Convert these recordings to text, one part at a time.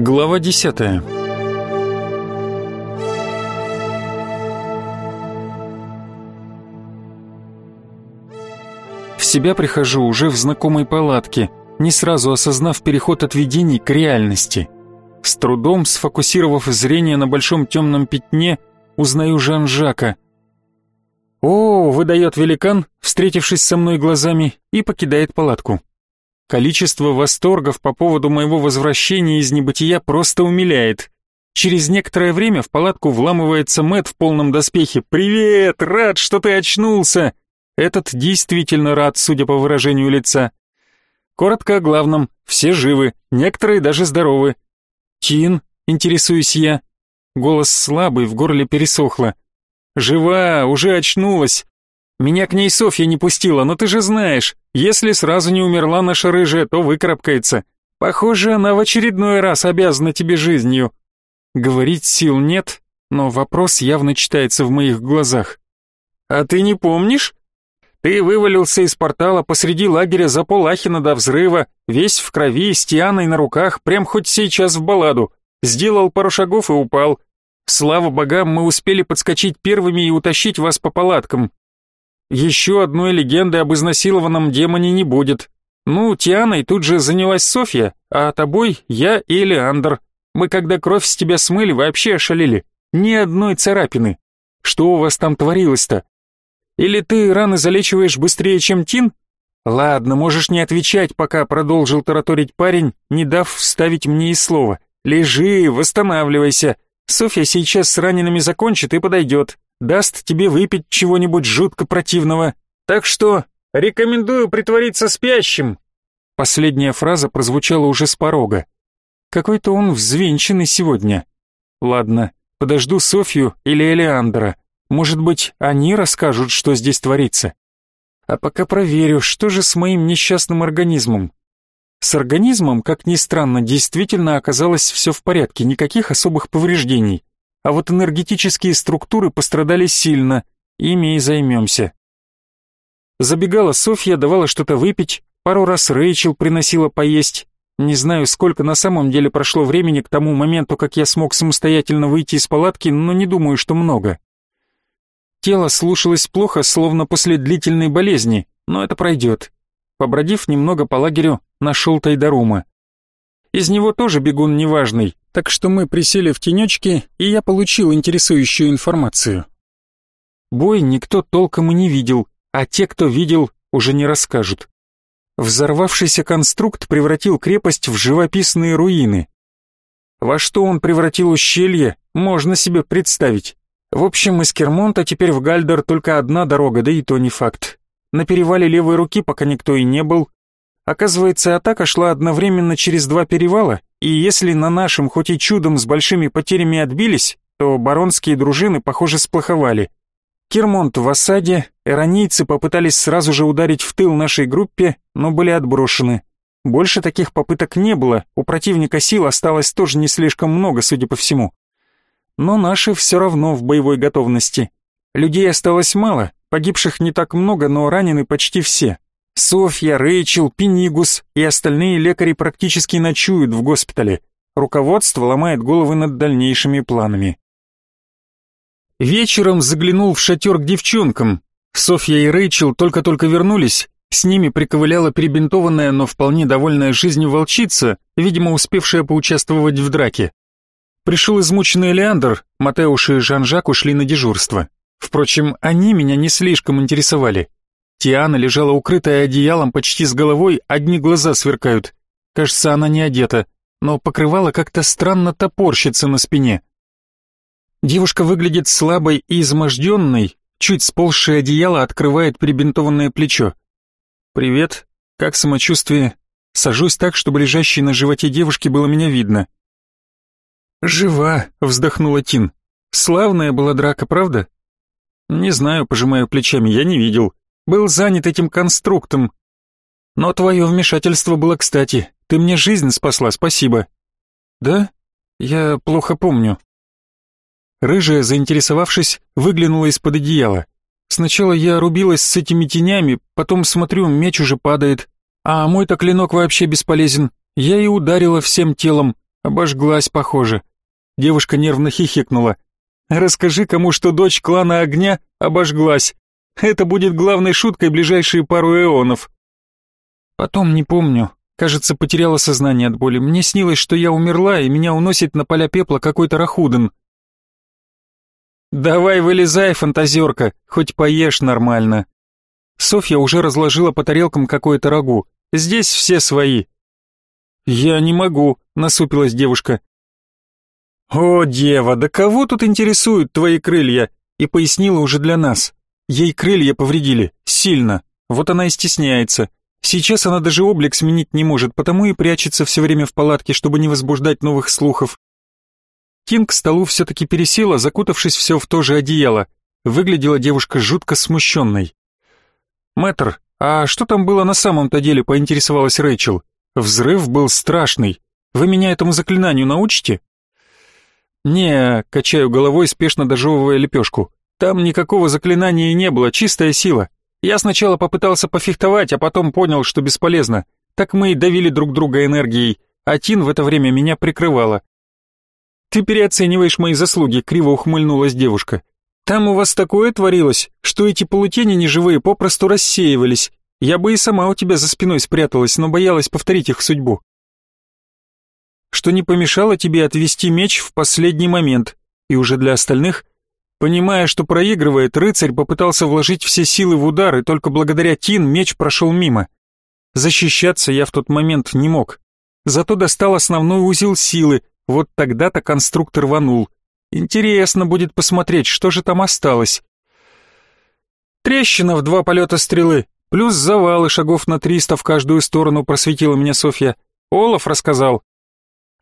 Глава десятая В себя прихожу уже в знакомой палатке, не сразу осознав переход от видений к реальности. С трудом сфокусировав зрение на большом темном пятне, узнаю Жан-Жака. «О!» — выдает великан, встретившись со мной глазами, и покидает палатку. Количество восторгов по поводу моего возвращения из небытия просто умиляет. Через некоторое время в палатку вламывается Мэт в полном доспехе. «Привет! Рад, что ты очнулся!» Этот действительно рад, судя по выражению лица. Коротко о главном. Все живы, некоторые даже здоровы. «Тин?» — интересуюсь я. Голос слабый, в горле пересохло. «Жива, уже очнулась. Меня к ней Софья не пустила, но ты же знаешь, если сразу не умерла наша рыжая, то выкарабкается. Похоже, она в очередной раз обязана тебе жизнью. Говорить сил нет, но вопрос явно читается в моих глазах. А ты не помнишь? Ты вывалился из портала посреди лагеря за полахина до взрыва, весь в крови, с Тианой на руках, прям хоть сейчас в балладу. Сделал пару шагов и упал. Слава богам, мы успели подскочить первыми и утащить вас по палаткам. Еще одной легенды об изнасилованном демоне не будет. Ну, Тианой тут же занялась Софья, а тобой я и Элеандр. Мы когда кровь с тебя смыли, вообще ошалели. Ни одной царапины. Что у вас там творилось-то? Или ты раны залечиваешь быстрее, чем Тин? Ладно, можешь не отвечать, пока продолжил тараторить парень, не дав вставить мне и слова. Лежи, восстанавливайся. Софья сейчас с ранеными закончит и подойдет даст тебе выпить чего-нибудь жутко противного. Так что рекомендую притвориться спящим». Последняя фраза прозвучала уже с порога. Какой-то он взвинченный сегодня. Ладно, подожду Софью или Элеандра. Может быть, они расскажут, что здесь творится. А пока проверю, что же с моим несчастным организмом. С организмом, как ни странно, действительно оказалось все в порядке, никаких особых повреждений а вот энергетические структуры пострадали сильно, ими и займемся. Забегала Софья, давала что-то выпить, пару раз Рэйчел приносила поесть. Не знаю, сколько на самом деле прошло времени к тому моменту, как я смог самостоятельно выйти из палатки, но не думаю, что много. Тело слушалось плохо, словно после длительной болезни, но это пройдет. Побродив немного по лагерю, нашел Тайдарума. Из него тоже бегун неважный, так что мы присели в тенечке, и я получил интересующую информацию. Бой никто толком и не видел, а те, кто видел, уже не расскажут. Взорвавшийся конструкт превратил крепость в живописные руины. Во что он превратил ущелье, можно себе представить. В общем, из Кермонта теперь в Гальдер только одна дорога, да и то не факт. На перевале левой руки пока никто и не был, Оказывается, атака шла одновременно через два перевала, и если на нашем хоть и чудом с большими потерями отбились, то баронские дружины, похоже, сплоховали. Кермонт в осаде, эронийцы попытались сразу же ударить в тыл нашей группе, но были отброшены. Больше таких попыток не было, у противника сил осталось тоже не слишком много, судя по всему. Но наши все равно в боевой готовности. Людей осталось мало, погибших не так много, но ранены почти все. Софья, Рэйчел, Пенигус и остальные лекари практически ночуют в госпитале. Руководство ломает головы над дальнейшими планами. Вечером заглянул в шатер к девчонкам. Софья и Рэйчел только-только вернулись. С ними приковыляла перебинтованная, но вполне довольная жизнью волчица, видимо, успевшая поучаствовать в драке. Пришел измученный Леандр, Матеуш и Жан-Жак ушли на дежурство. Впрочем, они меня не слишком интересовали. Тиана лежала укрытая одеялом почти с головой, одни глаза сверкают. Кажется, она не одета, но покрывало как-то странно топорщится на спине. Девушка выглядит слабой и изможденной, чуть сползшее одеяло открывает прибинтованное плечо. «Привет, как самочувствие?» Сажусь так, чтобы лежащей на животе девушки было меня видно. «Жива», — вздохнула Тин. «Славная была драка, правда?» «Не знаю», — пожимаю плечами, — «я не видел был занят этим конструктом. Но твое вмешательство было кстати. Ты мне жизнь спасла, спасибо. Да? Я плохо помню. Рыжая, заинтересовавшись, выглянула из-под одеяла. Сначала я рубилась с этими тенями, потом смотрю, меч уже падает. А мой-то клинок вообще бесполезен. Я и ударила всем телом. Обожглась, похоже. Девушка нервно хихикнула. Расскажи кому, что дочь клана огня обожглась. Это будет главной шуткой ближайшие пару эонов. Потом не помню. Кажется, потеряла сознание от боли. Мне снилось, что я умерла, и меня уносит на поля пепла какой-то рахуден. «Давай вылезай, фантазерка, хоть поешь нормально». Софья уже разложила по тарелкам какое-то рагу. «Здесь все свои». «Я не могу», — насупилась девушка. «О, дева, да кого тут интересуют твои крылья?» И пояснила уже для нас. Ей крылья повредили, сильно, вот она и стесняется. Сейчас она даже облик сменить не может, потому и прячется все время в палатке, чтобы не возбуждать новых слухов. Тин к столу все-таки пересела, закутавшись все в то же одеяло. Выглядела девушка жутко смущенной. «Мэтр, а что там было на самом-то деле?» — поинтересовалась Рэйчел. «Взрыв был страшный. Вы меня этому заклинанию научите?» «Не», — качаю головой, спешно дожевывая лепешку. «Там никакого заклинания не было, чистая сила. Я сначала попытался пофехтовать, а потом понял, что бесполезно. Так мы и давили друг друга энергией, а Тин в это время меня прикрывала. «Ты переоцениваешь мои заслуги», — криво ухмыльнулась девушка. «Там у вас такое творилось, что эти полутени неживые попросту рассеивались. Я бы и сама у тебя за спиной спряталась, но боялась повторить их судьбу». «Что не помешало тебе отвести меч в последний момент, и уже для остальных...» Понимая, что проигрывает, рыцарь попытался вложить все силы в удар, и только благодаря Тин меч прошел мимо. Защищаться я в тот момент не мог. Зато достал основной узел силы, вот тогда-то конструктор рванул. Интересно будет посмотреть, что же там осталось. Трещина в два полета стрелы, плюс завалы шагов на триста в каждую сторону, просветила меня Софья. Олаф рассказал.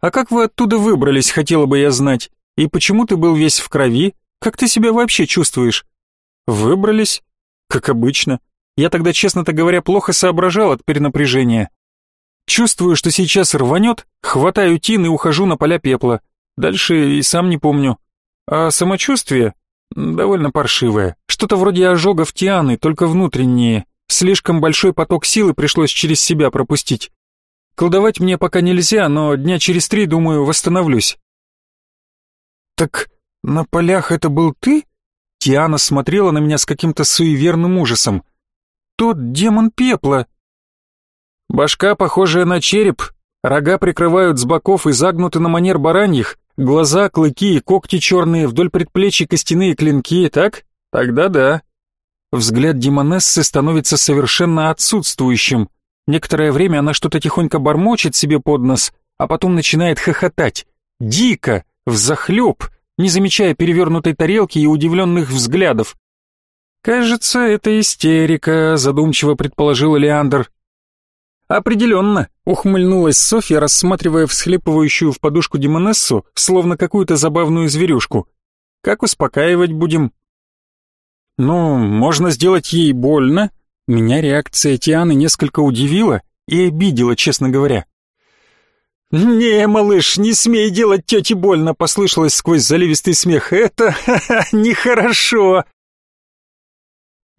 А как вы оттуда выбрались, хотела бы я знать. И почему ты был весь в крови? Как ты себя вообще чувствуешь? Выбрались? Как обычно. Я тогда, честно-то говоря, плохо соображал от перенапряжения. Чувствую, что сейчас рванет, хватаю тин и ухожу на поля пепла. Дальше и сам не помню. А самочувствие? Довольно паршивое. Что-то вроде ожогов Тианы, только внутренние. Слишком большой поток силы пришлось через себя пропустить. Колдовать мне пока нельзя, но дня через три, думаю, восстановлюсь. «Так на полях это был ты?» Тиана смотрела на меня с каким-то суеверным ужасом. «Тот демон пепла!» Башка, похожая на череп, рога прикрывают с боков и загнуты на манер бараньих, глаза, клыки и когти черные, вдоль предплечий костяные клинки, так? Тогда да. Взгляд Демонессы становится совершенно отсутствующим. Некоторое время она что-то тихонько бормочет себе под нос, а потом начинает хохотать. Дико, взахлеб, не замечая перевернутой тарелки и удивленных взглядов. «Кажется, это истерика», — задумчиво предположил Леандр. «Определенно», — ухмыльнулась Софья, рассматривая всхлипывающую в подушку Демонессу, словно какую-то забавную зверюшку. «Как успокаивать будем?» «Ну, можно сделать ей больно». Меня реакция Тианы несколько удивила и обидела, честно говоря. «Не, малыш, не смей делать тете больно», — послышалось сквозь заливистый смех. «Это нехорошо».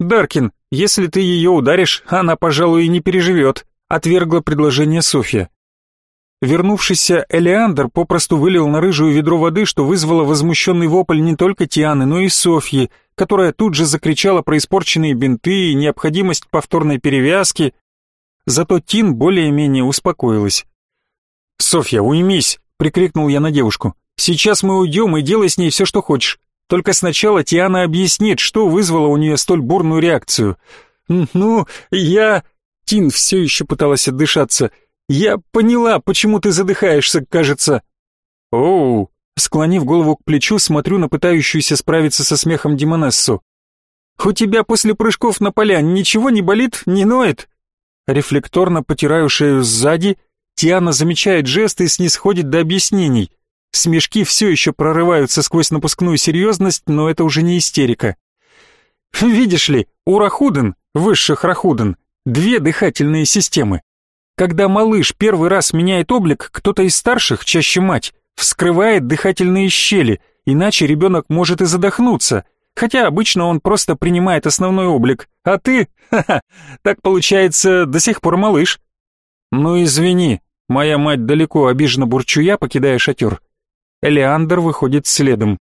«Даркин, если ты ее ударишь, она, пожалуй, и не переживет», отвергла предложение Софья. Вернувшийся Элеандр попросту вылил на рыжую ведро воды, что вызвало возмущенный вопль не только Тианы, но и Софьи, которая тут же закричала про испорченные бинты и необходимость повторной перевязки. Зато Тин более-менее успокоилась. «Софья, уймись!» — прикрикнул я на девушку. «Сейчас мы уйдем и делай с ней все, что хочешь. Только сначала Тиана объяснит, что вызвало у нее столь бурную реакцию». «Ну, я...» Тин все еще пыталась отдышаться. «Я поняла, почему ты задыхаешься, кажется». «Оу!» Склонив голову к плечу, смотрю на пытающуюся справиться со смехом Демонессу. «У тебя после прыжков на поля ничего не болит, не ноет?» Рефлекторно потираю шею сзади, Тиана замечает жесты и снисходит до объяснений. Смешки все еще прорываются сквозь напускную серьезность, но это уже не истерика. «Видишь ли, у Рахуден, высших Рахуден, две дыхательные системы. Когда малыш первый раз меняет облик, кто-то из старших, чаще мать, вскрывает дыхательные щели, иначе ребенок может и задохнуться, хотя обычно он просто принимает основной облик, а ты, ха-ха, так получается, до сих пор малыш. Ну извини, Моя мать далеко, обиженно бурчу я, покидая шатер. Элеандр выходит следом.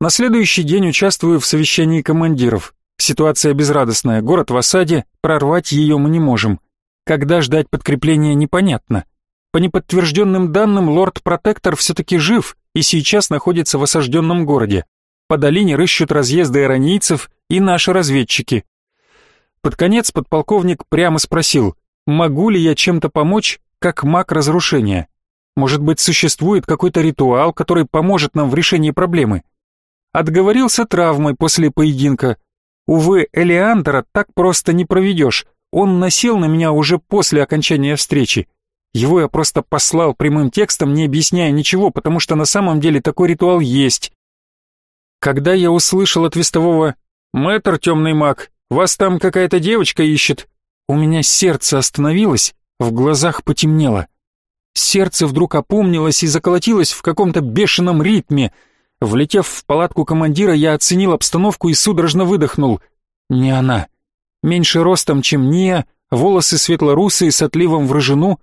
На следующий день участвую в совещании командиров. Ситуация безрадостная, город в осаде, прорвать ее мы не можем. Когда ждать подкрепления непонятно. По неподтвержденным данным, лорд-протектор все-таки жив и сейчас находится в осажденном городе. По долине рыщут разъезды иронийцев и наши разведчики. Под конец подполковник прямо спросил, могу ли я чем-то помочь, как маг разрушения. Может быть, существует какой-то ритуал, который поможет нам в решении проблемы. Отговорился травмой после поединка. Увы, Элеандра так просто не проведешь. Он насел на меня уже после окончания встречи. Его я просто послал прямым текстом, не объясняя ничего, потому что на самом деле такой ритуал есть. Когда я услышал от вестового «Мэтр, темный маг, вас там какая-то девочка ищет», у меня сердце остановилось, в глазах потемнело. Сердце вдруг опомнилось и заколотилось в каком-то бешеном ритме. Влетев в палатку командира, я оценил обстановку и судорожно выдохнул. Не она. Меньше ростом, чем Ния, волосы светлорусые с отливом в рыжину,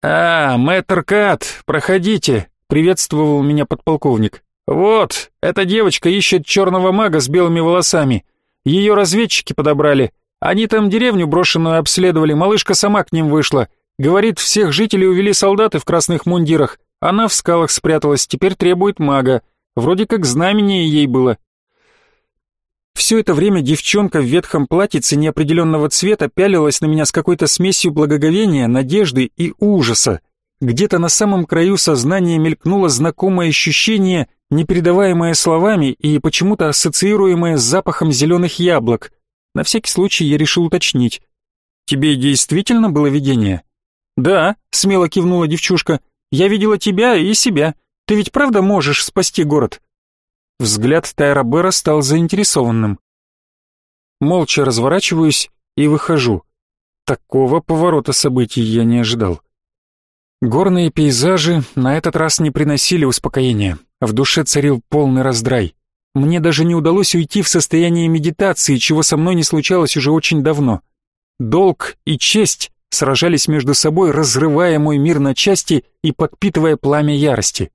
«А, мэтр Кат, проходите», — приветствовал меня подполковник. «Вот, эта девочка ищет черного мага с белыми волосами. Ее разведчики подобрали. Они там деревню брошенную обследовали, малышка сама к ним вышла. Говорит, всех жителей увели солдаты в красных мундирах. Она в скалах спряталась, теперь требует мага. Вроде как знамение ей было. Все это время девчонка в ветхом платьице неопределенного цвета пялилась на меня с какой-то смесью благоговения, надежды и ужаса. Где-то на самом краю сознания мелькнуло знакомое ощущение, непередаваемое словами и почему-то ассоциируемое с запахом зеленых яблок. На всякий случай я решил уточнить. «Тебе действительно было видение?» «Да», — смело кивнула девчушка. «Я видела тебя и себя. Ты ведь правда можешь спасти город?» Взгляд Тайра Бера стал заинтересованным. Молча разворачиваюсь и выхожу. Такого поворота событий я не ожидал. Горные пейзажи на этот раз не приносили успокоения. В душе царил полный раздрай. Мне даже не удалось уйти в состояние медитации, чего со мной не случалось уже очень давно. Долг и честь сражались между собой, разрывая мой мир на части и подпитывая пламя ярости.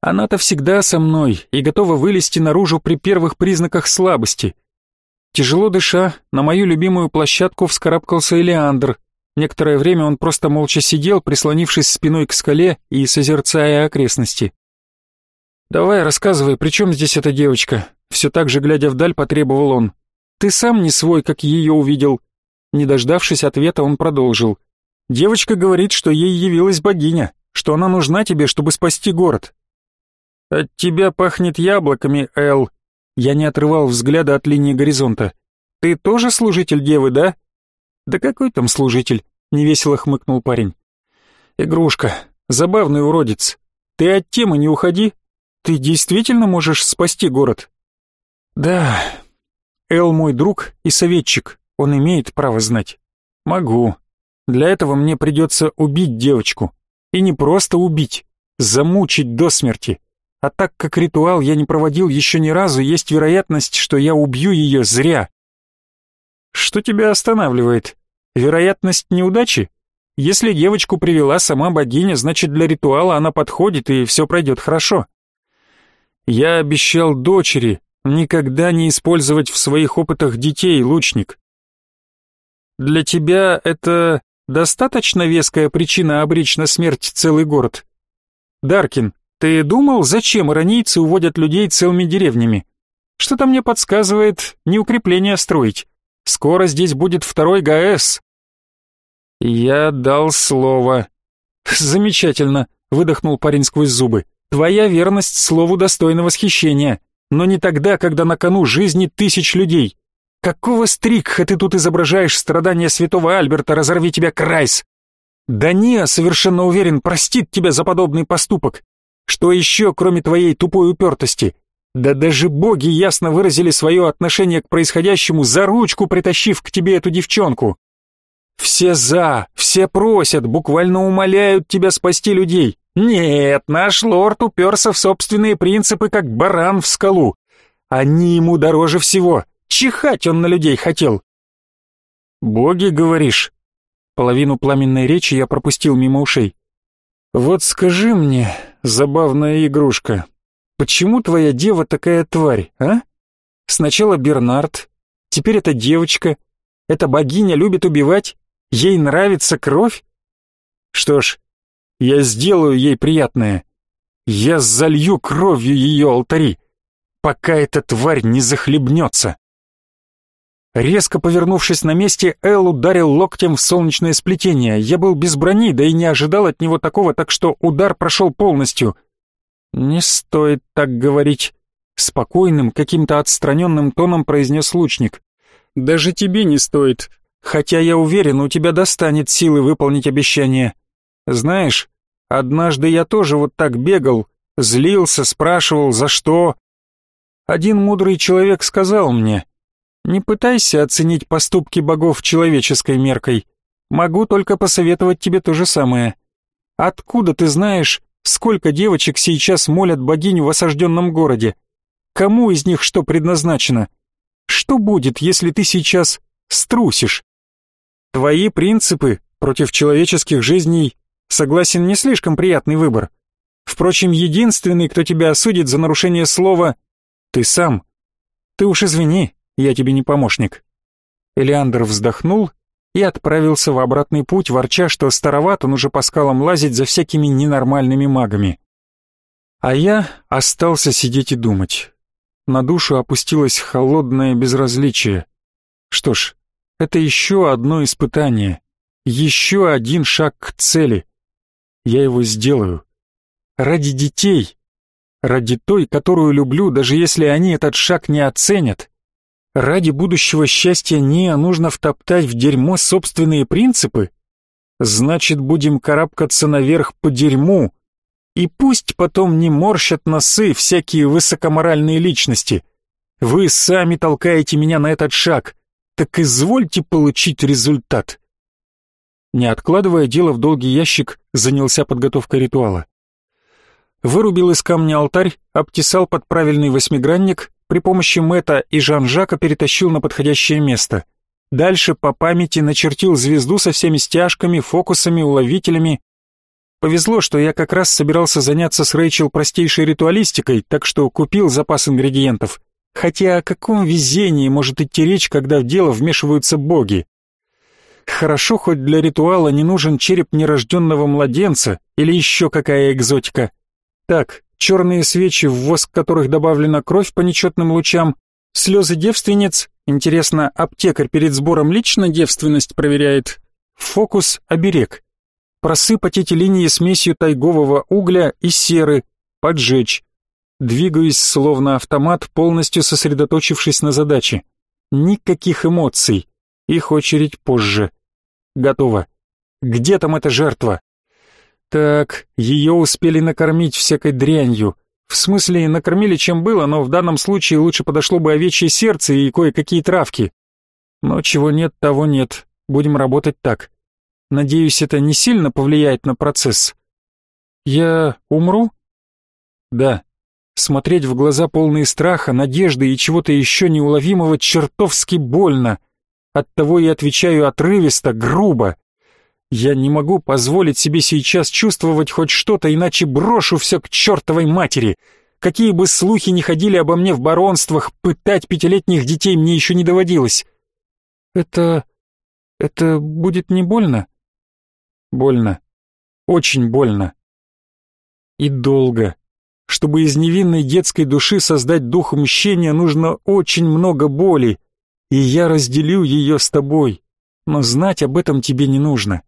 Она-то всегда со мной и готова вылезти наружу при первых признаках слабости. Тяжело дыша, на мою любимую площадку вскарабкался Элеандр. Некоторое время он просто молча сидел, прислонившись спиной к скале и созерцая окрестности. «Давай, рассказывай, при чем здесь эта девочка?» Все так же, глядя вдаль, потребовал он. «Ты сам не свой, как ее увидел». Не дождавшись ответа, он продолжил. «Девочка говорит, что ей явилась богиня, что она нужна тебе, чтобы спасти город. «От тебя пахнет яблоками, Эл». Я не отрывал взгляда от линии горизонта. «Ты тоже служитель девы, да?» «Да какой там служитель?» — невесело хмыкнул парень. «Игрушка, забавный уродец. Ты от темы не уходи. Ты действительно можешь спасти город?» «Да. Эл мой друг и советчик. Он имеет право знать. Могу. Для этого мне придется убить девочку. И не просто убить, замучить до смерти. А так как ритуал я не проводил еще ни разу, есть вероятность, что я убью ее зря. Что тебя останавливает? Вероятность неудачи? Если девочку привела сама богиня, значит для ритуала она подходит и все пройдет хорошо. Я обещал дочери никогда не использовать в своих опытах детей, лучник. Для тебя это достаточно веская причина обречь на смерть целый город? Даркин, ты думал, зачем иронийцы уводят людей целыми деревнями? Что-то мне подсказывает, не укрепление строить. Скоро здесь будет второй ГАЭС. Я дал слово. Замечательно, выдохнул парень сквозь зубы. Твоя верность слову достойна восхищения, но не тогда, когда на кону жизни тысяч людей. Какого стрикха ты тут изображаешь страдания святого Альберта, разорви тебя Крайс? Да не, совершенно уверен, простит тебя за подобный поступок. Что еще, кроме твоей тупой упертости? Да даже боги ясно выразили свое отношение к происходящему, за ручку притащив к тебе эту девчонку. Все за, все просят, буквально умоляют тебя спасти людей. Нет, наш лорд уперся в собственные принципы, как баран в скалу. Они ему дороже всего. Чихать он на людей хотел. Боги, говоришь? Половину пламенной речи я пропустил мимо ушей. «Вот скажи мне, забавная игрушка, почему твоя дева такая тварь, а? Сначала Бернард, теперь эта девочка. Эта богиня любит убивать, ей нравится кровь? Что ж, я сделаю ей приятное. Я залью кровью ее алтари, пока эта тварь не захлебнется». Резко повернувшись на месте, Эл ударил локтем в солнечное сплетение. Я был без брони, да и не ожидал от него такого, так что удар прошел полностью. «Не стоит так говорить», — спокойным, каким-то отстраненным тоном произнес лучник. «Даже тебе не стоит, хотя я уверен, у тебя достанет силы выполнить обещание. Знаешь, однажды я тоже вот так бегал, злился, спрашивал, за что. Один мудрый человек сказал мне — не пытайся оценить поступки богов человеческой меркой. Могу только посоветовать тебе то же самое. Откуда ты знаешь, сколько девочек сейчас молят богиню в осажденном городе? Кому из них что предназначено? Что будет, если ты сейчас струсишь? Твои принципы против человеческих жизней, согласен, не слишком приятный выбор. Впрочем, единственный, кто тебя осудит за нарушение слова, ты сам. Ты уж извини, я тебе не помощник». Элеандр вздохнул и отправился в обратный путь, ворча, что староват он уже по скалам лазить за всякими ненормальными магами. А я остался сидеть и думать. На душу опустилось холодное безразличие. Что ж, это еще одно испытание, еще один шаг к цели. Я его сделаю. Ради детей, ради той, которую люблю, даже если они этот шаг не оценят, Ради будущего счастья Ния нужно втоптать в дерьмо собственные принципы? Значит, будем карабкаться наверх по дерьму. И пусть потом не морщат носы всякие высокоморальные личности. Вы сами толкаете меня на этот шаг. Так извольте получить результат. Не откладывая дело в долгий ящик, занялся подготовкой ритуала. Вырубил из камня алтарь, обтесал под правильный восьмигранник, при помощи Мэта и Жан-Жака перетащил на подходящее место. Дальше по памяти начертил звезду со всеми стяжками, фокусами, уловителями. Повезло, что я как раз собирался заняться с Рэйчел простейшей ритуалистикой, так что купил запас ингредиентов. Хотя о каком везении может идти речь, когда в дело вмешиваются боги? Хорошо, хоть для ритуала не нужен череп нерожденного младенца или еще какая экзотика. Так, черные свечи, в воск которых добавлена кровь по нечетным лучам, слезы девственниц, интересно, аптекарь перед сбором лично девственность проверяет, фокус — оберег, просыпать эти линии смесью тайгового угля и серы, поджечь, двигаюсь словно автомат, полностью сосредоточившись на задаче. Никаких эмоций, их очередь позже. Готово. Где там эта жертва? Так, ее успели накормить всякой дрянью. В смысле, накормили чем было, но в данном случае лучше подошло бы овечье сердце и кое-какие травки. Но чего нет, того нет. Будем работать так. Надеюсь, это не сильно повлияет на процесс. Я умру? Да. Смотреть в глаза полные страха, надежды и чего-то еще неуловимого чертовски больно. Оттого и отвечаю отрывисто, грубо. Я не могу позволить себе сейчас чувствовать хоть что-то, иначе брошу все к чертовой матери. Какие бы слухи ни ходили обо мне в баронствах, пытать пятилетних детей мне еще не доводилось. Это... это будет не больно? Больно. Очень больно. И долго. Чтобы из невинной детской души создать дух мщения, нужно очень много боли, и я разделю ее с тобой. Но знать об этом тебе не нужно.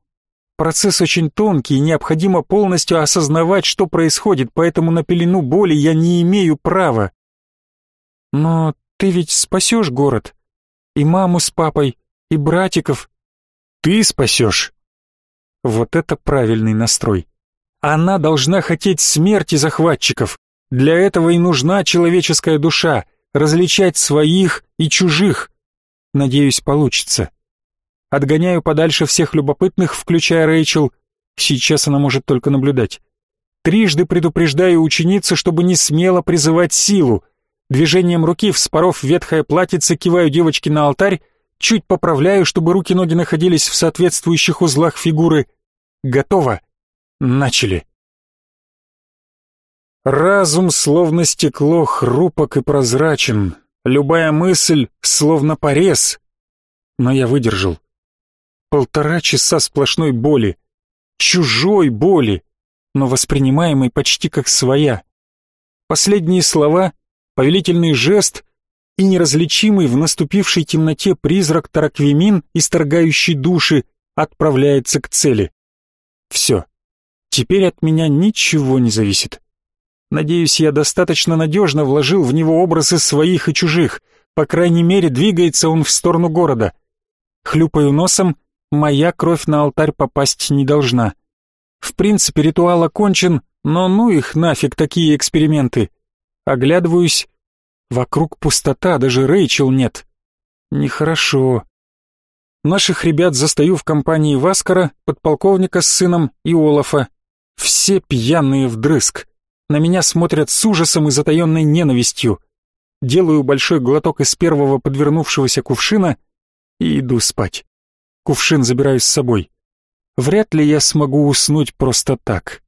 Процесс очень тонкий, и необходимо полностью осознавать, что происходит, поэтому на пелену боли я не имею права. Но ты ведь спасешь город. И маму с папой, и братиков. Ты спасешь. Вот это правильный настрой. Она должна хотеть смерти захватчиков. Для этого и нужна человеческая душа, различать своих и чужих. Надеюсь, получится. Отгоняю подальше всех любопытных, включая Рэйчел. Сейчас она может только наблюдать. Трижды предупреждаю ученицу, чтобы не смело призывать силу. Движением руки, вспоров ветхое платьице, киваю девочке на алтарь, чуть поправляю, чтобы руки-ноги находились в соответствующих узлах фигуры. Готово. Начали. Разум словно стекло хрупок и прозрачен. Любая мысль словно порез. Но я выдержал. Полтора часа сплошной боли. Чужой боли, но воспринимаемой почти как своя. Последние слова, повелительный жест и неразличимый в наступившей темноте призрак Тараквимин, исторгающий души, отправляется к цели. Все. Теперь от меня ничего не зависит. Надеюсь, я достаточно надежно вложил в него образы своих и чужих. По крайней мере, двигается он в сторону города. Хлюпаю носом, моя кровь на алтарь попасть не должна. В принципе, ритуал окончен, но ну их нафиг такие эксперименты. Оглядываюсь, Вокруг пустота, даже Рэйчел нет. Нехорошо. Наших ребят застаю в компании Васкара, подполковника с сыном и Олафа. Все пьяные вдрызг. На меня смотрят с ужасом и затаенной ненавистью. Делаю большой глоток из первого подвернувшегося кувшина и иду спать. Кувшин забираю с собой. Вряд ли я смогу уснуть просто так.